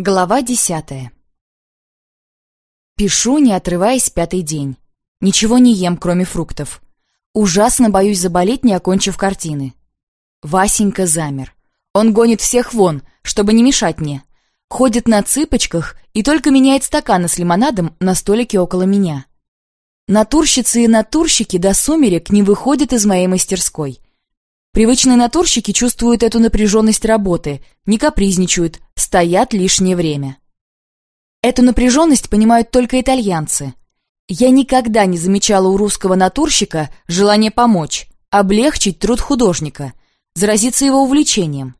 Глава десятая. Пишу, не отрываясь пятый день. Ничего не ем, кроме фруктов. Ужасно боюсь заболеть, не окончив картины. Васенька замер. Он гонит всех вон, чтобы не мешать мне. Ходит на цыпочках и только меняет стаканы с лимонадом на столике около меня. Натурщицы и натурщики до сумерек не выходят из моей мастерской. Привычные натурщики чувствуют эту напряженность работы, не капризничают, стоят лишнее время. Эту напряженность понимают только итальянцы. Я никогда не замечала у русского натурщика желание помочь, облегчить труд художника, заразиться его увлечением.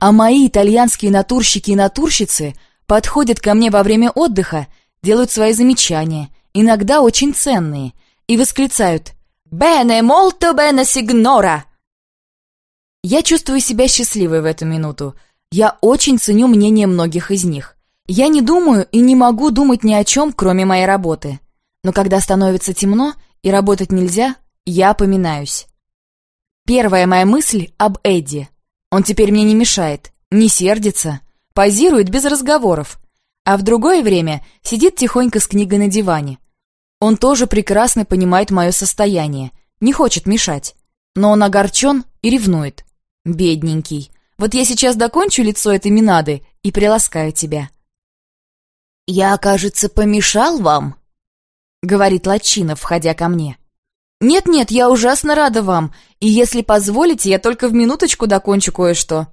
А мои итальянские натурщики и натурщицы подходят ко мне во время отдыха, делают свои замечания, иногда очень ценные, и восклицают «Bene, molto bene, signora!» Я чувствую себя счастливой в эту минуту. Я очень ценю мнение многих из них. Я не думаю и не могу думать ни о чем, кроме моей работы. Но когда становится темно и работать нельзя, я поминаюсь. Первая моя мысль об Эдди. Он теперь мне не мешает, не сердится, позирует без разговоров. А в другое время сидит тихонько с книгой на диване. Он тоже прекрасно понимает мое состояние, не хочет мешать. Но он огорчен и ревнует. Бедненький. Вот я сейчас докончу лицо этой Минады и приласкаю тебя. «Я, кажется, помешал вам?» — говорит Лачинов, входя ко мне. «Нет-нет, я ужасно рада вам, и если позволите, я только в минуточку докончу кое-что».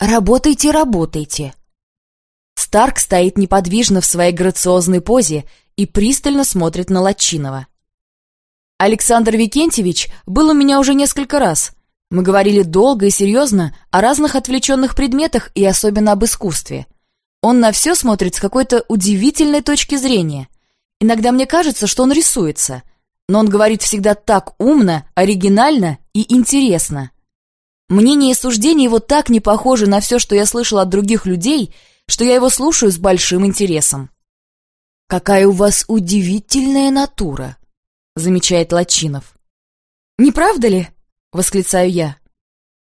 «Работайте, работайте». Старк стоит неподвижно в своей грациозной позе и пристально смотрит на Лачинова. Александр Викентьевич был у меня уже несколько раз — мы говорили долго и серьезно о разных отвлеченных предметах и особенно об искусстве. Он на все смотрит с какой-то удивительной точки зрения. Иногда мне кажется, что он рисуется, но он говорит всегда так умно, оригинально и интересно. Мнение и суждения его так не похожи на все, что я слышала от других людей, что я его слушаю с большим интересом. «Какая у вас удивительная натура!» — замечает Лачинов. «Не правда ли?» — восклицаю я.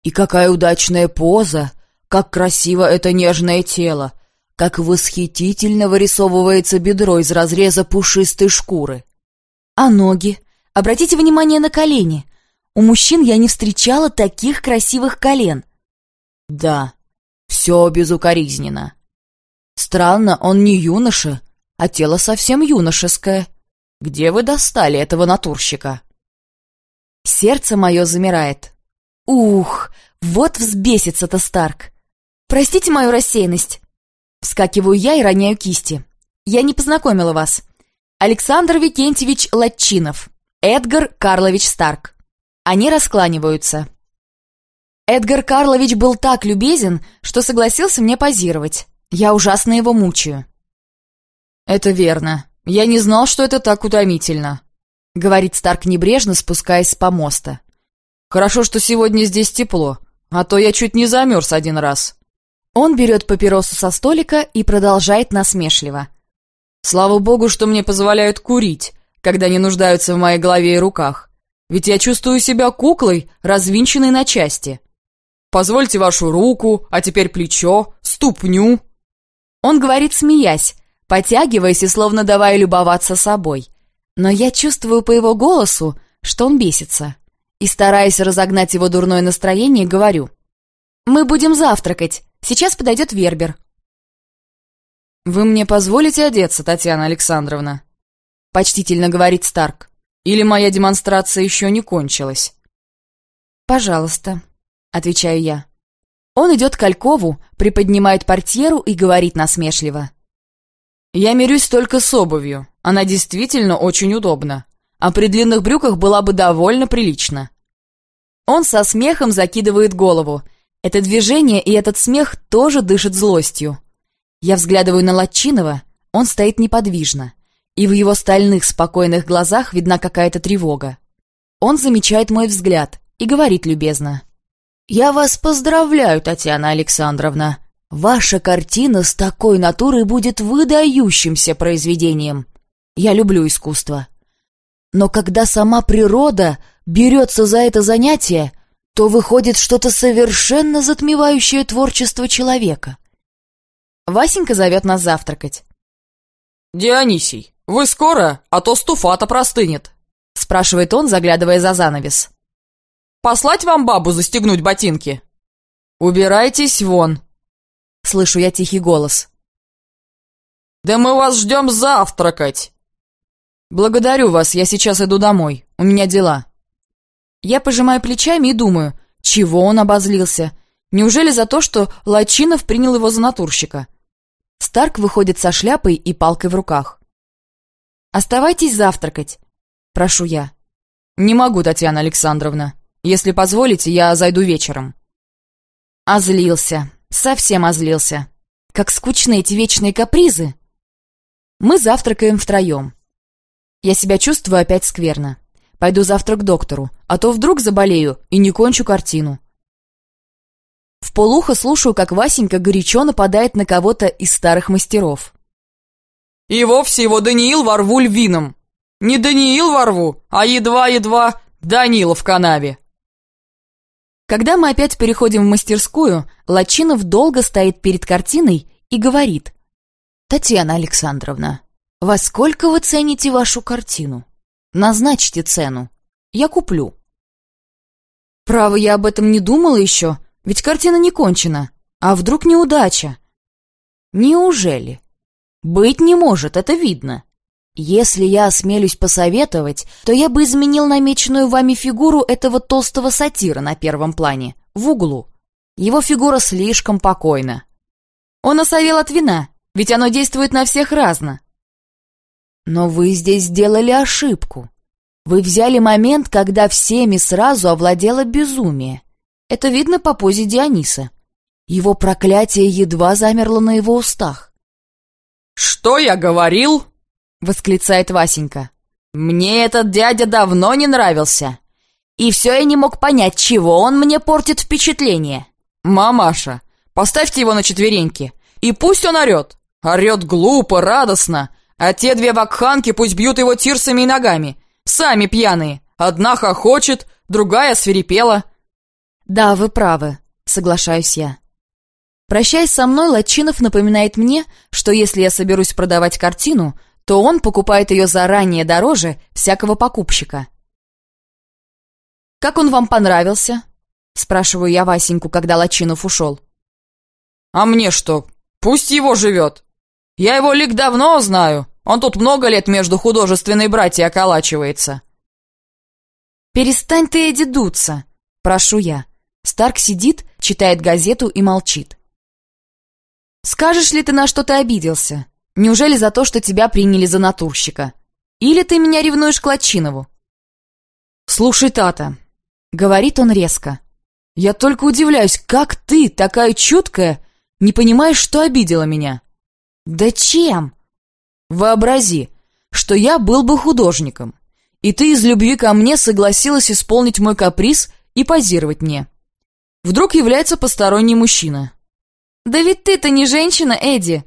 «И какая удачная поза! Как красиво это нежное тело! Как восхитительно вырисовывается бедро из разреза пушистой шкуры!» «А ноги? Обратите внимание на колени. У мужчин я не встречала таких красивых колен». «Да, все безукоризненно. Странно, он не юноша, а тело совсем юношеское. Где вы достали этого натурщика?» Сердце мое замирает. Ух, вот взбесится-то Старк. Простите мою рассеянность. Вскакиваю я и роняю кисти. Я не познакомила вас. Александр Викентьевич Латчинов. Эдгар Карлович Старк. Они раскланиваются. Эдгар Карлович был так любезен, что согласился мне позировать. Я ужасно его мучаю. «Это верно. Я не знал, что это так утомительно», — говорит Старк небрежно, спускаясь с помоста. «Хорошо, что сегодня здесь тепло, а то я чуть не замерз один раз». Он берет папиросу со столика и продолжает насмешливо. «Слава богу, что мне позволяют курить, когда не нуждаются в моей голове и руках. Ведь я чувствую себя куклой, развинченной на части. Позвольте вашу руку, а теперь плечо, ступню». Он говорит, смеясь, потягиваясь и словно давая любоваться собой — но я чувствую по его голосу, что он бесится. И, стараясь разогнать его дурное настроение, говорю. «Мы будем завтракать. Сейчас подойдет Вербер». «Вы мне позволите одеться, Татьяна Александровна?» Почтительно говорит Старк. «Или моя демонстрация еще не кончилась?» «Пожалуйста», — отвечаю я. Он идет к Алькову, приподнимает портьеру и говорит насмешливо. «Я мирюсь только с обувью. Она действительно очень удобна. А при длинных брюках была бы довольно прилично». Он со смехом закидывает голову. Это движение и этот смех тоже дышат злостью. Я взглядываю на Латчинова, он стоит неподвижно, и в его стальных спокойных глазах видна какая-то тревога. Он замечает мой взгляд и говорит любезно. «Я вас поздравляю, Татьяна Александровна. Ваша картина с такой натурой будет выдающимся произведением. Я люблю искусство. Но когда сама природа берется за это занятие, то выходит что-то совершенно затмевающее творчество человека. Васенька зовет нас завтракать. «Дионисий, вы скоро, а то стуфата простынет», — спрашивает он, заглядывая за занавес. «Послать вам бабу застегнуть ботинки?» «Убирайтесь вон», — слышу я тихий голос. «Да мы вас ждем завтракать!» «Благодарю вас, я сейчас иду домой, у меня дела». Я пожимаю плечами и думаю, чего он обозлился? Неужели за то, что Лачинов принял его за натурщика? Старк выходит со шляпой и палкой в руках. «Оставайтесь завтракать», — прошу я. «Не могу, Татьяна Александровна. Если позволите, я зайду вечером». Озлился, совсем озлился. Как скучны эти вечные капризы. Мы завтракаем втроем. Я себя чувствую опять скверно. Пойду завтра к доктору, а то вдруг заболею и не кончу картину. В полухо слушаю, как Васенька горячо нападает на кого-то из старых мастеров. «И вовсе его Даниил ворву львином! Не Даниил ворву, а едва-едва Данила в канаве!» Когда мы опять переходим в мастерскую, Лачинов долго стоит перед картиной и говорит. «Татьяна Александровна, во сколько вы цените вашу картину?» Назначьте цену. Я куплю. Право, я об этом не думала еще, ведь картина не кончена. А вдруг неудача? Неужели? Быть не может, это видно. Если я осмелюсь посоветовать, то я бы изменил намеченную вами фигуру этого толстого сатира на первом плане, в углу. Его фигура слишком покойна. Он осовел от вина, ведь оно действует на всех разно. Но вы здесь сделали ошибку. Вы взяли момент, когда всеми сразу овладело безумие. Это видно по позе Диониса. Его проклятие едва замерло на его устах. «Что я говорил?» — восклицает Васенька. «Мне этот дядя давно не нравился. И все я не мог понять, чего он мне портит впечатление». «Мамаша, поставьте его на четвереньки, и пусть он орет. Орет глупо, радостно, а те две вакханки пусть бьют его тирсами и ногами. Сами пьяные. Одна хохочет, другая свирепела. Да, вы правы, соглашаюсь я. Прощаясь со мной, Лачинов напоминает мне, что если я соберусь продавать картину, то он покупает ее заранее дороже всякого покупщика. «Как он вам понравился?» — спрашиваю я Васеньку, когда Лачинов ушел. «А мне что? Пусть его живет. Я его лик давно знаю. Он тут много лет между художественной братьей околачивается». «Перестань ты, Эдди, дуться!» — прошу я. Старк сидит, читает газету и молчит. «Скажешь ли ты, на что ты обиделся? Неужели за то, что тебя приняли за натурщика? Или ты меня ревнуешь к Лачинову?» «Слушай, Тата», — говорит он резко, — «я только удивляюсь, как ты, такая чуткая, не понимаешь, что обидела меня?» «Да чем?» Вообрази, что я был бы художником, и ты из любви ко мне согласилась исполнить мой каприз и позировать мне. Вдруг является посторонний мужчина. «Да ведь ты-то не женщина, Эдди!»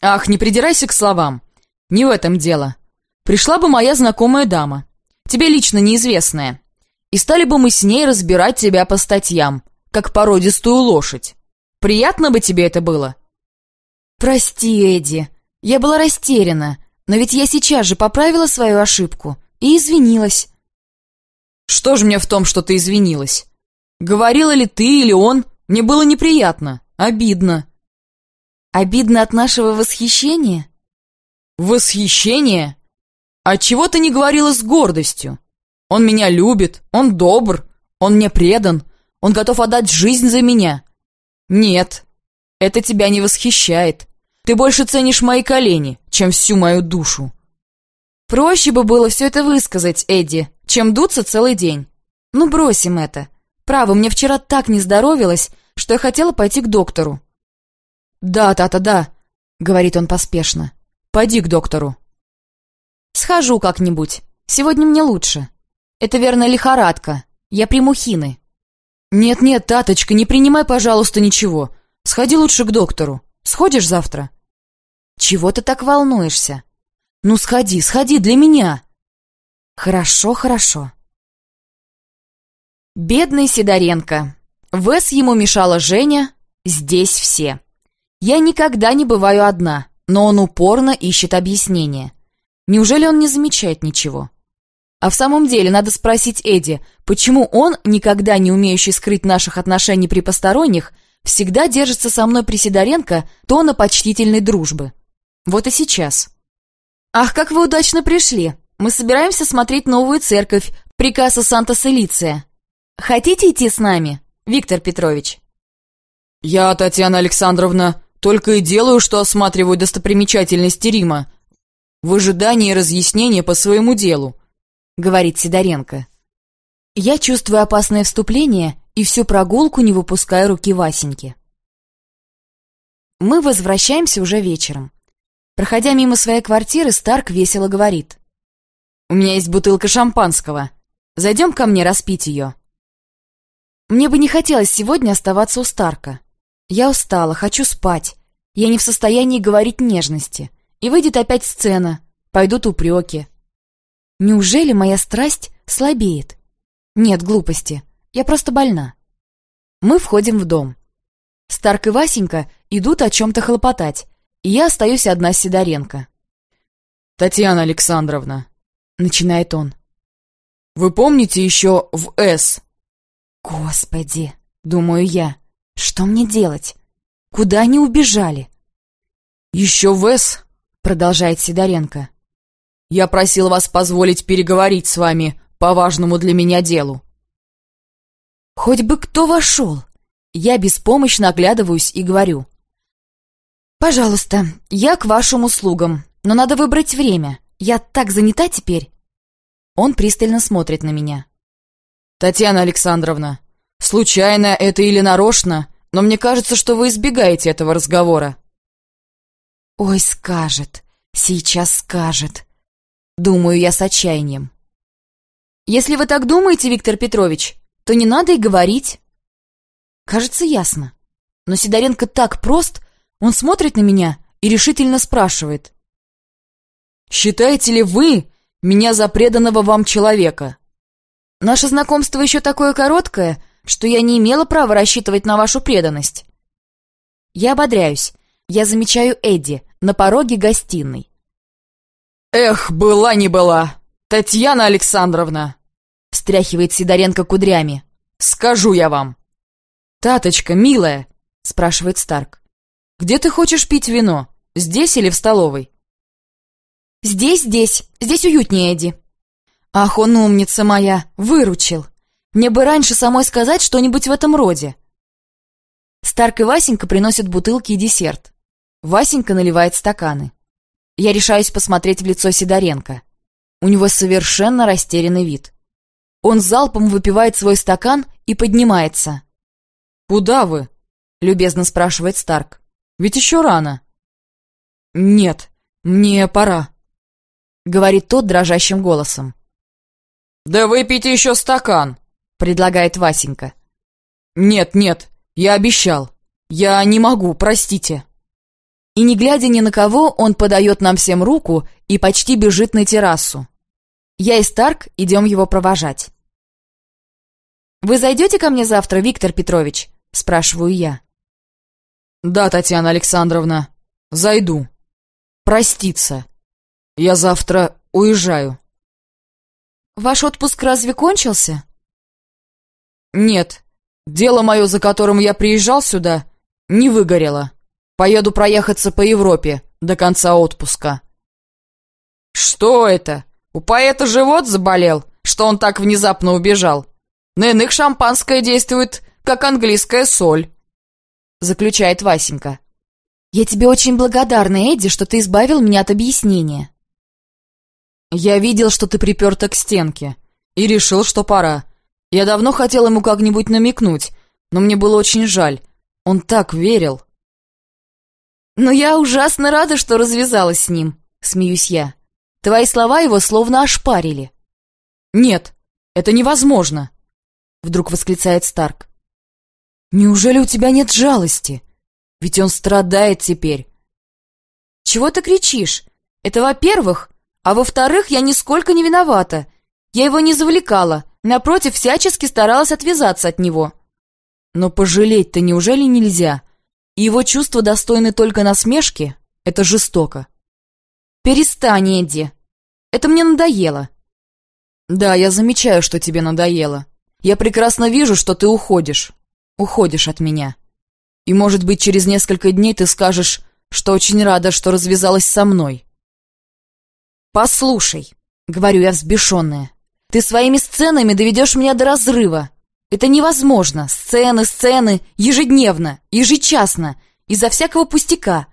«Ах, не придирайся к словам. Не в этом дело. Пришла бы моя знакомая дама, тебе лично неизвестная, и стали бы мы с ней разбирать тебя по статьям, как породистую лошадь. Приятно бы тебе это было?» «Прости, Эдди», я была растеряна, но ведь я сейчас же поправила свою ошибку и извинилась. Что же мне в том, что ты извинилась? Говорила ли ты или он, мне было неприятно, обидно. Обидно от нашего восхищения? Восхищение? А чего ты не говорила с гордостью? Он меня любит, он добр, он мне предан, он готов отдать жизнь за меня. Нет, это тебя не восхищает. Ты больше ценишь мои колени, чем всю мою душу. Проще бы было все это высказать, Эдди, чем дуться целый день. Ну, бросим это. Право, мне вчера так не здоровилось, что я хотела пойти к доктору. «Да, тата, да», — говорит он поспешно. «Пойди к доктору». «Схожу как-нибудь. Сегодня мне лучше. Это, верно, лихорадка. Я приму хины». «Нет-нет, таточка, не принимай, пожалуйста, ничего. Сходи лучше к доктору. Сходишь завтра?» Чего ты так волнуешься? Ну, сходи, сходи для меня. Хорошо, хорошо. Бедный Сидоренко. Вес ему мешала Женя, здесь все. Я никогда не бываю одна, но он упорно ищет объяснение. Неужели он не замечает ничего? А в самом деле надо спросить Эдди, почему он, никогда не умеющий скрыть наших отношений при посторонних, всегда держится со мной при Сидоренко тона почтительной дружбы. Вот и сейчас. «Ах, как вы удачно пришли! Мы собираемся смотреть новую церковь, прикаса Санта-Селиция. Хотите идти с нами, Виктор Петрович?» «Я, Татьяна Александровна, только и делаю, что осматриваю достопримечательности Рима, в ожидании разъяснения по своему делу», — говорит Сидоренко. Я чувствую опасное вступление и всю прогулку не выпускаю руки Васеньки. Мы возвращаемся уже вечером. Проходя мимо своей квартиры, Старк весело говорит. «У меня есть бутылка шампанского. Зайдем ко мне распить ее». Мне бы не хотелось сегодня оставаться у Старка. Я устала, хочу спать. Я не в состоянии говорить нежности. И выйдет опять сцена, пойдут упреки. Неужели моя страсть слабеет? Нет, глупости. Я просто больна. Мы входим в дом. Старк и Васенька идут о чем-то хлопотать, и я остаюсь одна с Сидоренко. «Татьяна Александровна», — начинает он. «Вы помните еще в «С»?» «Господи!» — думаю я. «Что мне делать? Куда они убежали?» «Еще в «С», — продолжает Сидоренко. «Я просил вас позволить переговорить с вами по важному для меня делу. Хоть бы кто вошел. Я беспомощно оглядываюсь и говорю. «Пожалуйста, я к вашим услугам, но надо выбрать время. Я так занята теперь». Он пристально смотрит на меня. «Татьяна Александровна, случайно это или нарочно, но мне кажется, что вы избегаете этого разговора». «Ой, скажет, сейчас скажет», — думаю я с отчаянием. «Если вы так думаете, Виктор Петрович, то не надо и говорить. Кажется, ясно. Но Сидоренко так прост, он смотрит на меня и решительно спрашивает. «Считаете ли вы меня за преданного вам человека?» «Наше знакомство еще такое короткое, что я не имела права рассчитывать на вашу преданность». Я ободряюсь. Я замечаю Эдди на пороге гостиной. «Эх, была не была! Татьяна Александровна!» — встряхивает Сидоренко кудрями. «Скажу я вам!» «Таточка, милая!» — спрашивает Старк. «Где ты хочешь пить вино? Здесь или в столовой?» «Здесь, здесь. Здесь уютнее, Эдди». «Ах, он умница моя! Выручил! Мне бы раньше самой сказать что-нибудь в этом роде!» Старк и Васенька приносят бутылки и десерт. Васенька наливает стаканы. Я решаюсь посмотреть в лицо Сидоренко. У него совершенно растерянный вид. Он залпом выпивает свой стакан и поднимается. «Куда вы?» — любезно спрашивает Старк. «Ведь еще рано». «Нет, мне пора», — говорит тот дрожащим голосом. «Да выпейте еще стакан», — предлагает Васенька. «Нет, нет, я обещал. Я не могу, простите». И не глядя ни на кого, он подает нам всем руку и почти бежит на террасу. Я и Старк идем его провожать. «Вы зайдете ко мне завтра, Виктор Петрович?» – спрашиваю я. «Да, Татьяна Александровна, зайду. Проститься. Я завтра уезжаю». «Ваш отпуск разве кончился?» «Нет. Дело мое, за которым я приезжал сюда, не выгорело. Поеду проехаться по Европе до конца отпуска». «Что это?» У поэта живот заболел, что он так внезапно убежал. На иных шампанское действует, как английская соль. Заключает Васенька. Я тебе очень благодарна, Эдди, что ты избавил меня от объяснения. Я видел, что ты приперта к стенке, и решил, что пора. Я давно хотел ему как-нибудь намекнуть, но мне было очень жаль. Он так верил. Но я ужасно рада, что развязалась с ним, смеюсь я. Твои слова его словно ошпарили. «Нет, это невозможно!» Вдруг восклицает Старк. «Неужели у тебя нет жалости? Ведь он страдает теперь!» «Чего ты кричишь? Это во-первых, а во-вторых, я нисколько не виновата. Я его не завлекала, напротив, всячески старалась отвязаться от него». «Но пожалеть-то неужели нельзя? его чувства достойны только насмешки, это жестоко. «Перестань, Эдди. Это мне надоело». «Да, я замечаю, что тебе надоело. Я прекрасно вижу, что ты уходишь. Уходишь от меня. И, может быть, через несколько дней ты скажешь, что очень рада, что развязалась со мной». «Послушай», — говорю я взбешенная, — «ты своими сценами доведешь меня до разрыва. Это невозможно. Сцены, сцены, ежедневно, ежечасно, из-за всякого пустяка.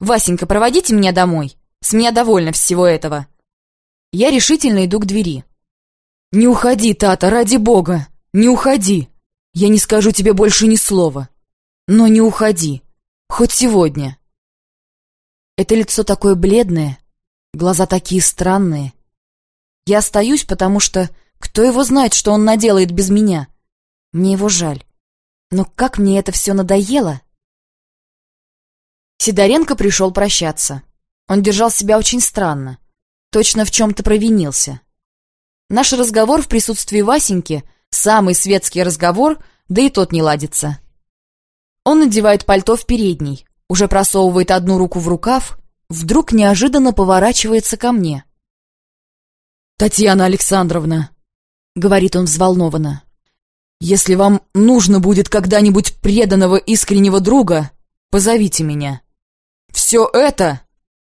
Васенька, проводите меня домой. С меня довольно всего этого». Я решительно иду к двери. «Не уходи, Тата, ради бога! Не уходи! Я не скажу тебе больше ни слова. Но не уходи. Хоть сегодня». Это лицо такое бледное, глаза такие странные. Я остаюсь, потому что кто его знает, что он наделает без меня? Мне его жаль. Но как мне это все надоело? Сидоренко пришел прощаться. Он держал себя очень странно. Точно в чем-то провинился. Наш разговор в присутствии Васеньки — самый светский разговор, да и тот не ладится. Он надевает пальто в передней, уже просовывает одну руку в рукав, вдруг неожиданно поворачивается ко мне. «Татьяна Александровна», — говорит он взволнованно, если вам нужно будет когда-нибудь преданного искреннего друга, позовите меня. Все это,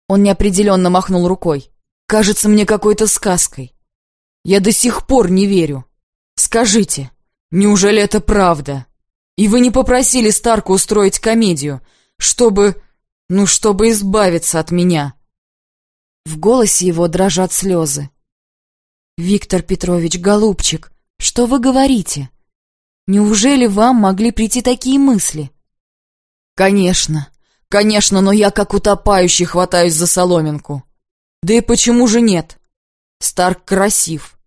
он неопределенно махнул рукой, кажется мне какой-то сказкой. Я до сих пор не верю. Скажите, неужели это правда? И вы не попросили Старку устроить комедию, чтобы... ну, чтобы избавиться от меня?» В голосе его дрожат слезы. «Виктор Петрович, голубчик, что вы говорите? Неужели вам могли прийти такие мысли? Конечно, конечно, но я как утопающий хватаюсь за соломинку. Да и почему же нет? Старк красив.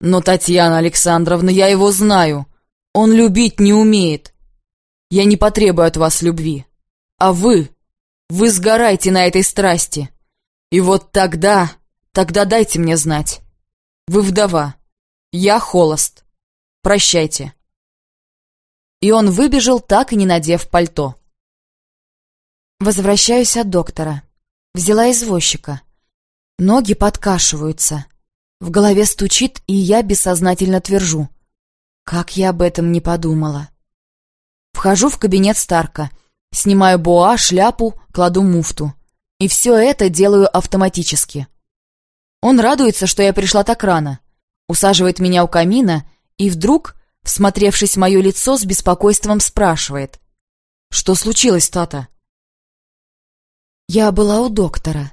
Но, Татьяна Александровна, я его знаю. Он любить не умеет. Я не потребую от вас любви. А вы, вы сгорайте на этой страсти. И вот тогда, тогда дайте мне знать. Вы вдова. Я холост. Прощайте и он выбежал, так и не надев пальто. Возвращаюсь от доктора. Взяла извозчика. Ноги подкашиваются. В голове стучит, и я бессознательно твержу. Как я об этом не подумала. Вхожу в кабинет Старка. Снимаю боа, шляпу, кладу муфту. И все это делаю автоматически. Он радуется, что я пришла так рано. Усаживает меня у камина, и вдруг всмотревшись в мое лицо, с беспокойством спрашивает. «Что случилось, Тата?» «Я была у доктора».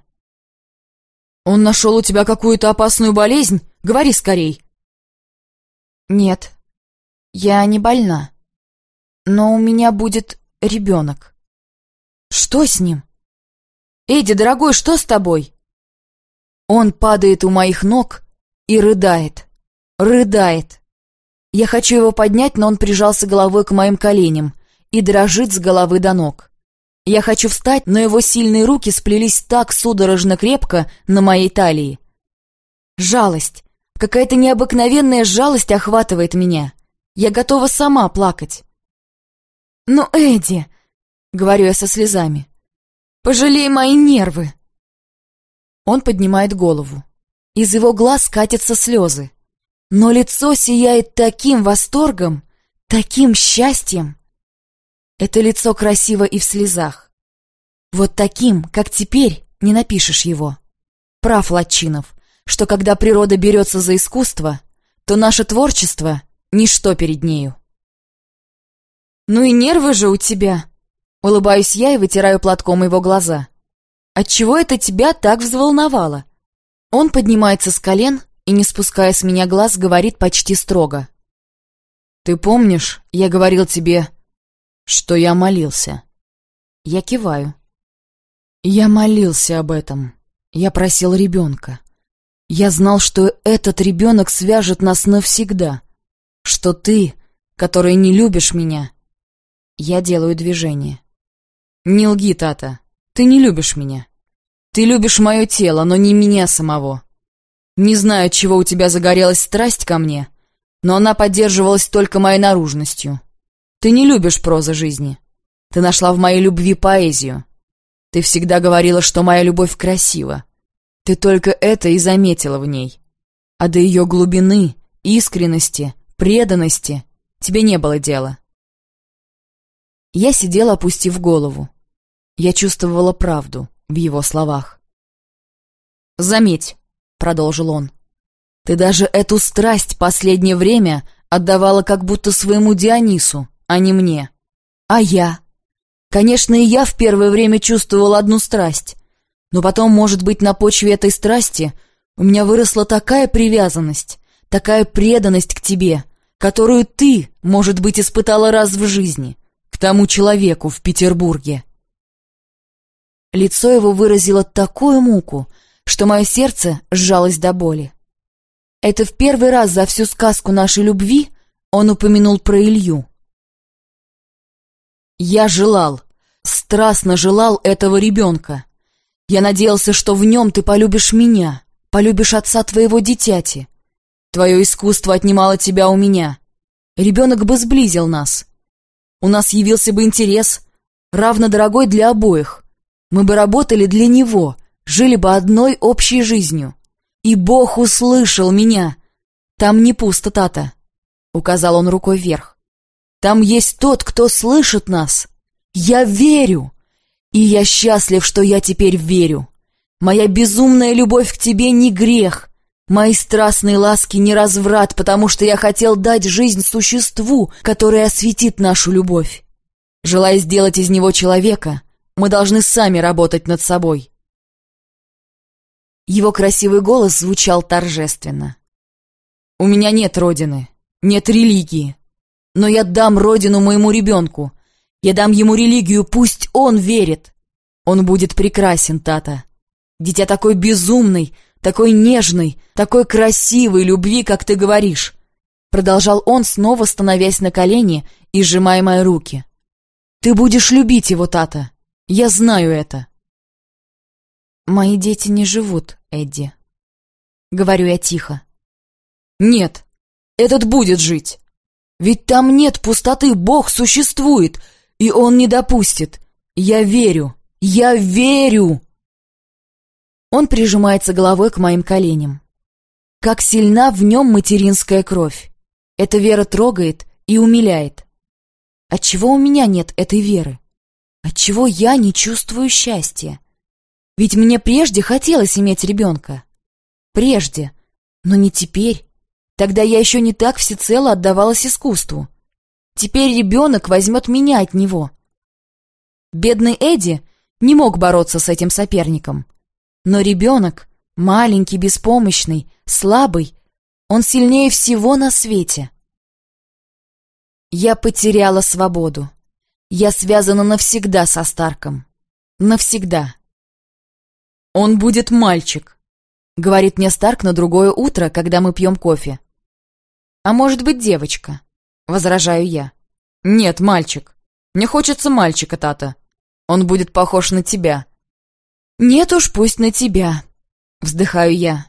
«Он нашел у тебя какую-то опасную болезнь? Говори скорей!» «Нет, я не больна. Но у меня будет ребенок». «Что с ним?» «Эдди, дорогой, что с тобой?» Он падает у моих ног и рыдает, рыдает. Я хочу его поднять, но он прижался головой к моим коленям и дрожит с головы до ног. Я хочу встать, но его сильные руки сплелись так судорожно крепко на моей талии. Жалость. Какая-то необыкновенная жалость охватывает меня. Я готова сама плакать. «Ну, Эдди!» — говорю я со слезами. «Пожалей мои нервы!» Он поднимает голову. Из его глаз катятся слезы. Но лицо сияет таким восторгом, таким счастьем. Это лицо красиво и в слезах. Вот таким, как теперь, не напишешь его. Прав Латчинов, что когда природа берется за искусство, то наше творчество — ничто перед нею. «Ну и нервы же у тебя!» Улыбаюсь я и вытираю платком его глаза. «Отчего это тебя так взволновало?» Он поднимается с колен и, не спуская с меня глаз, говорит почти строго. «Ты помнишь, я говорил тебе, что я молился?» Я киваю. «Я молился об этом. Я просил ребенка. Я знал, что этот ребенок свяжет нас навсегда. Что ты, который не любишь меня...» Я делаю движение. «Не лги, Тата. Ты не любишь меня. Ты любишь мое тело, но не меня самого. Не знаю, чего у тебя загорелась страсть ко мне, но она поддерживалась только моей наружностью. Ты не любишь прозы жизни. Ты нашла в моей любви поэзию. Ты всегда говорила, что моя любовь красива. Ты только это и заметила в ней. А до ее глубины, искренности, преданности тебе не было дела. Я сидела, опустив голову. Я чувствовала правду в его словах. «Заметь», — продолжил он, — «ты даже эту страсть последнее время отдавала как будто своему Дионису, а не мне. А я? Конечно, и я в первое время чувствовал одну страсть. Но потом, может быть, на почве этой страсти у меня выросла такая привязанность, такая преданность к тебе, которую ты, может быть, испытала раз в жизни, к тому человеку в Петербурге. Лицо его выразило такую муку, что мое сердце сжалось до боли. Это в первый раз за всю сказку нашей любви он упомянул про Илью. Я желал, страстно желал этого ребенка. Я надеялся, что в нем ты полюбишь меня, полюбишь отца твоего дитяти. Твое искусство отнимало тебя у меня. Ребенок бы сблизил нас. У нас явился бы интерес, равно дорогой для обоих. Мы бы работали для него, жили бы одной общей жизнью. И Бог услышал меня. Там не пусто, Тата, — указал он рукой вверх. Там есть тот, кто слышит нас. Я верю. И я счастлив, что я теперь верю. Моя безумная любовь к тебе не грех. Мои страстные ласки не разврат, потому что я хотел дать жизнь существу, которое осветит нашу любовь. Желая сделать из него человека, мы должны сами работать над собой. Его красивый голос звучал торжественно. «У меня нет родины, нет религии, но я дам родину моему ребенку. Я дам ему религию, пусть он верит. Он будет прекрасен, Тата. Дитя такой безумный, такой нежный, такой красивой любви, как ты говоришь. Продолжал он, снова становясь на колени и сжимая мои руки. Ты будешь любить его, Тата. Я знаю это. Мои дети не живут, Эдди. Говорю я тихо. Нет, этот будет жить. Ведь там нет пустоты, Бог существует, и Он не допустит. Я верю, я верю!» Он прижимается головой к моим коленям. Как сильна в нем материнская кровь. Эта вера трогает и умиляет. Отчего у меня нет этой веры? Отчего я не чувствую счастья? Ведь мне прежде хотелось иметь ребенка. Прежде, но не теперь. Тогда я еще не так всецело отдавалась искусству. Теперь ребенок возьмет меня от него. Бедный Эдди не мог бороться с этим соперником. Но ребенок, маленький, беспомощный, слабый, он сильнее всего на свете. Я потеряла свободу. Я связана навсегда со Старком. Навсегда. «Он будет мальчик», — говорит мне Старк на другое утро, когда мы пьем кофе. «А может быть, девочка?» — возражаю я. «Нет, мальчик. Мне хочется мальчика, Тата. Он будет похож на тебя». «Нет уж, пусть на тебя», — вздыхаю я.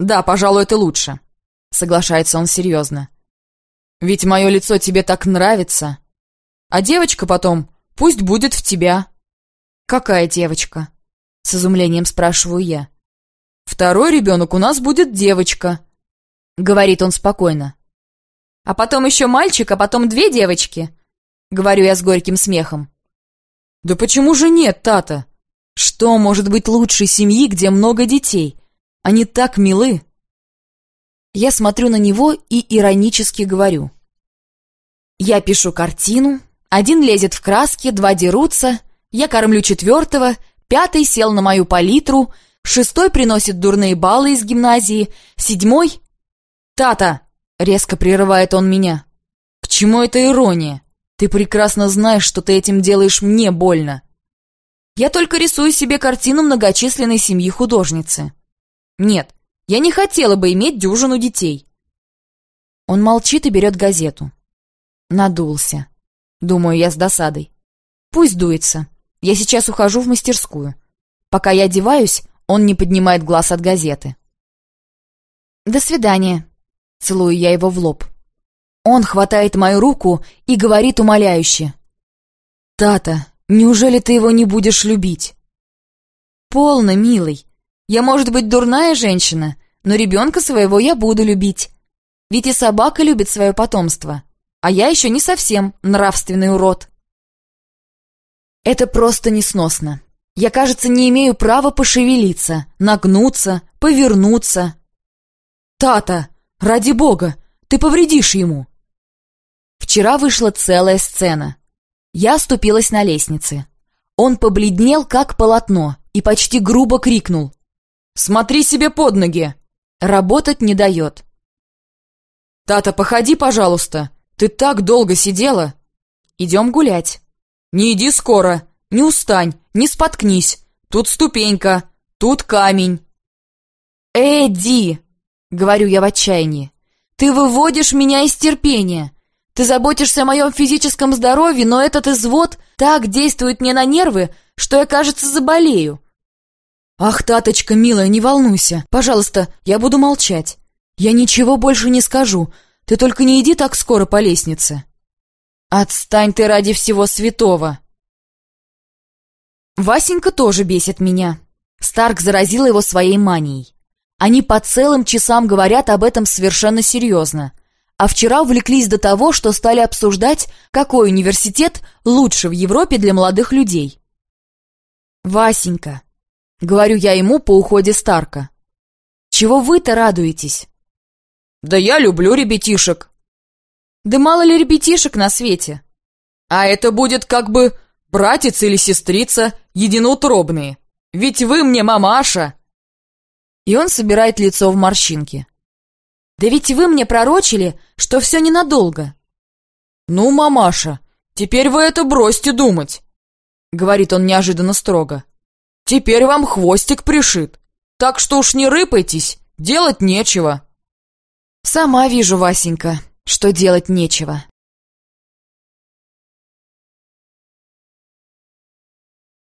«Да, пожалуй, это лучше», — соглашается он серьезно. «Ведь мое лицо тебе так нравится. А девочка потом пусть будет в тебя». «Какая девочка?» — с изумлением спрашиваю я. «Второй ребенок у нас будет девочка», — говорит он спокойно. А потом еще мальчик, а потом две девочки. Говорю я с горьким смехом. Да почему же нет, Тата? Что может быть лучшей семьи, где много детей? Они так милы. Я смотрю на него и иронически говорю. Я пишу картину, один лезет в краски, два дерутся, я кормлю четвертого, пятый сел на мою палитру, шестой приносит дурные баллы из гимназии, седьмой... «Тата!» Резко прерывает он меня. К чему эта ирония? Ты прекрасно знаешь, что ты этим делаешь мне больно. Я только рисую себе картину многочисленной семьи художницы. Нет, я не хотела бы иметь дюжину детей. Он молчит и берет газету. Надулся. Думаю я с досадой. Пусть дуется. Я сейчас ухожу в мастерскую. Пока я одеваюсь, он не поднимает глаз от газеты. «До свидания», Целую я его в лоб. Он хватает мою руку и говорит умоляюще. «Тата, неужели ты его не будешь любить?» «Полно, милый. Я, может быть, дурная женщина, но ребенка своего я буду любить. Ведь и собака любит свое потомство, а я еще не совсем нравственный урод». Это просто несносно. Я, кажется, не имею права пошевелиться, нагнуться, повернуться. «Тата, ради бога, ты повредишь ему!» Вчера вышла целая сцена. Я ступилась на лестнице. Он побледнел, как полотно, и почти грубо крикнул. «Смотри себе под ноги!» Работать не дает. «Тата, походи, пожалуйста. Ты так долго сидела. Идем гулять. Не иди скоро. Не устань, не споткнись. Тут ступенька, тут камень». «Эдди!» — говорю я в отчаянии. «Ты выводишь меня из терпения. Ты заботишься о моем физическом здоровье, но этот извод так действует мне на нервы, что я, кажется, заболею. Ах, таточка, милая, не волнуйся. Пожалуйста, я буду молчать. Я ничего больше не скажу. Ты только не иди так скоро по лестнице. Отстань ты ради всего святого. Васенька тоже бесит меня. Старк заразил его своей манией. Они по целым часам говорят об этом совершенно серьезно — а вчера увлеклись до того, что стали обсуждать, какой университет лучше в Европе для молодых людей. «Васенька», — говорю я ему по уходе Старка, — «чего вы-то радуетесь?» «Да я люблю ребятишек». «Да мало ли ребятишек на свете?» «А это будет как бы братец или сестрица единоутробные. Ведь вы мне мамаша». И он собирает лицо в морщинки. «Да ведь вы мне пророчили, что все ненадолго». «Ну, мамаша, теперь вы это бросьте думать», — говорит он неожиданно строго. «Теперь вам хвостик пришит, так что уж не рыпайтесь, делать нечего». «Сама вижу, Васенька, что делать нечего».